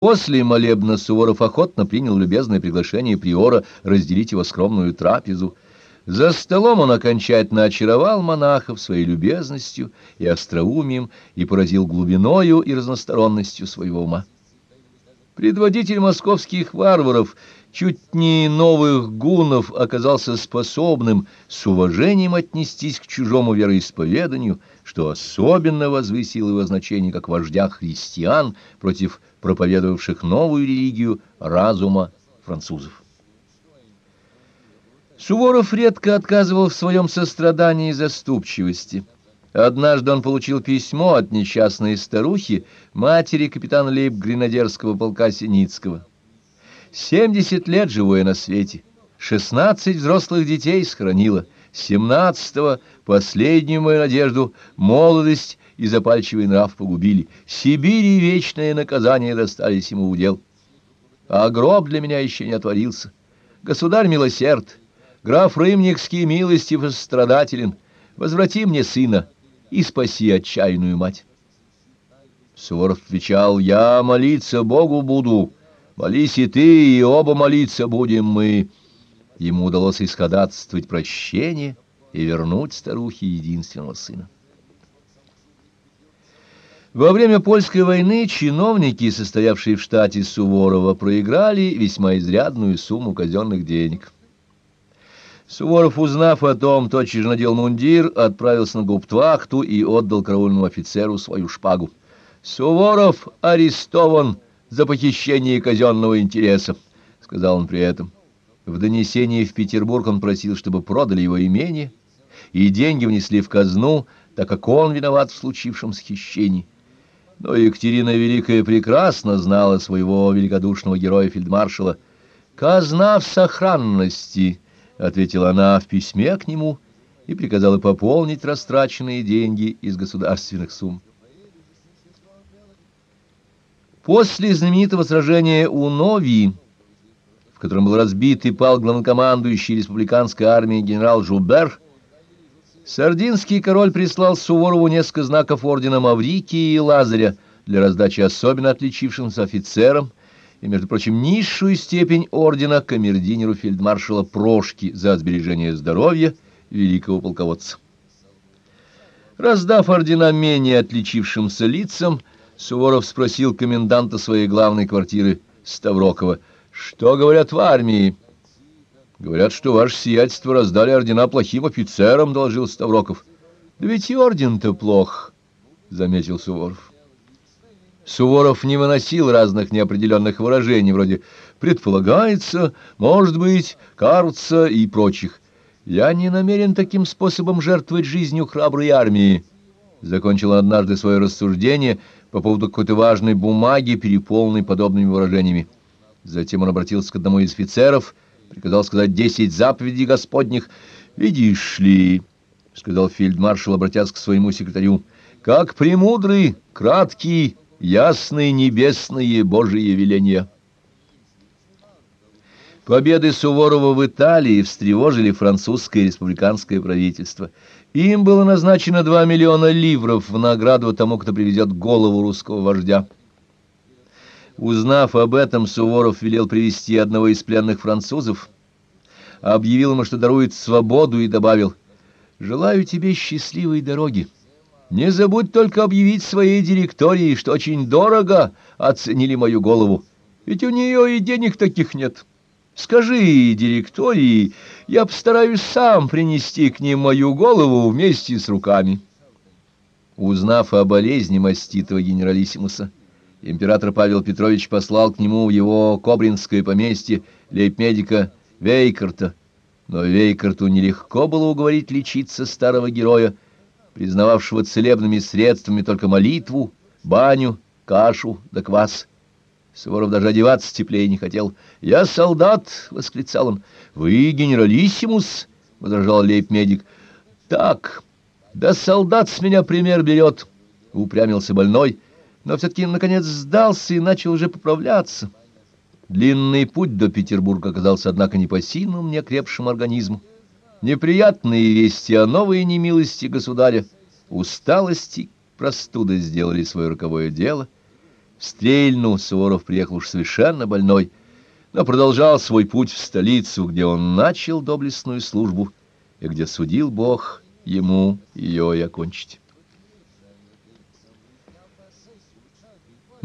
После молебна Суворов охотно принял любезное приглашение приора разделить его скромную трапезу. За столом он окончательно очаровал монахов своей любезностью и остроумием и поразил глубиною и разносторонностью своего ума. Предводитель московских варваров, чуть не новых гунов, оказался способным с уважением отнестись к чужому вероисповеданию, что особенно возвысило его значение как вождя христиан против проповедовавших новую религию разума французов. Суворов редко отказывал в своем сострадании и заступчивости – Однажды он получил письмо от несчастной старухи, матери капитана лейб-гренадерского полка Синицкого. Семьдесят лет живое на свете, шестнадцать взрослых детей сохранила, семнадцатого последнюю мою надежду, молодость и запальчивый нрав погубили. Сибирь и вечное наказание достались ему в удел. А гроб для меня еще не отворился. Государь милосерд, граф Рымникский милостив и страдателен, возврати мне сына, и спаси отчаянную мать. Суворов отвечал, «Я молиться Богу буду, молись и ты, и оба молиться будем мы». Ему удалось исходатствовать прощение и вернуть старухе единственного сына. Во время польской войны чиновники, состоявшие в штате Суворова, проиграли весьма изрядную сумму казенных денег. Суворов, узнав о том, тотчас надел мундир, отправился на губтвахту и отдал караульному офицеру свою шпагу. «Суворов арестован за похищение казенного интереса», — сказал он при этом. В донесении в Петербург он просил, чтобы продали его имение, и деньги внесли в казну, так как он виноват в случившемся хищении. Но Екатерина Великая прекрасно знала своего великодушного героя-фельдмаршала. «Казна в сохранности», ответила она в письме к нему и приказала пополнить растраченные деньги из государственных сумм. После знаменитого сражения у Нови, в котором был разбит и пал главнокомандующий республиканской армией генерал Жубер, Сардинский король прислал Суворову несколько знаков ордена Маврикии и Лазаря для раздачи особенно отличившимся офицерам, и, между прочим, низшую степень ордена камердинеру фельдмаршала Прошки за сбережение здоровья великого полководца. Раздав ордена менее отличившимся лицам, Суворов спросил коменданта своей главной квартиры Ставрокова, «Что говорят в армии?» «Говорят, что ваше сиятельство раздали ордена плохим офицерам», — доложил Ставроков. «Да ведь и орден-то плох», — заметил Суворов. Суворов не выносил разных неопределенных выражений, вроде «предполагается», «может быть», «кажется» и прочих. «Я не намерен таким способом жертвовать жизнью храброй армии», — закончил однажды свое рассуждение по поводу какой-то важной бумаги, переполненной подобными выражениями. Затем он обратился к одному из офицеров, приказал сказать десять заповедей господних. «Видишь ли», — сказал фельдмаршал, обратясь к своему секретарю, — «как премудрый, краткий, ясные небесные Божие веления. Победы Суворова в Италии встревожили французское республиканское правительство. Им было назначено 2 миллиона ливров в награду тому, кто приведет голову русского вождя. Узнав об этом, Суворов велел привести одного из пленных французов, объявил ему, что дарует свободу, и добавил «Желаю тебе счастливой дороги». Не забудь только объявить своей директории, что очень дорого оценили мою голову, ведь у нее и денег таких нет. Скажи директории, я постараюсь сам принести к ним мою голову вместе с руками». Узнав о болезни маститого генералиссимуса, император Павел Петрович послал к нему в его кобринское поместье лейб-медика Вейкарта. Но Вейкарту нелегко было уговорить лечиться старого героя, признававшего целебными средствами только молитву, баню, кашу да квас. Суворов даже одеваться теплее не хотел. «Я солдат!» — восклицал он. «Вы генералиссимус?» — возражал лейб-медик. «Так, да солдат с меня пример берет!» — упрямился больной, но все-таки, наконец, сдался и начал уже поправляться. Длинный путь до Петербурга оказался, однако, непосильным неокрепшим организму. Неприятные вести о новой немилости государя, усталости, простуды сделали свое роковое дело. В Стрельну Суворов приехал уж совершенно больной, но продолжал свой путь в столицу, где он начал доблестную службу и где судил Бог ему ее и окончить.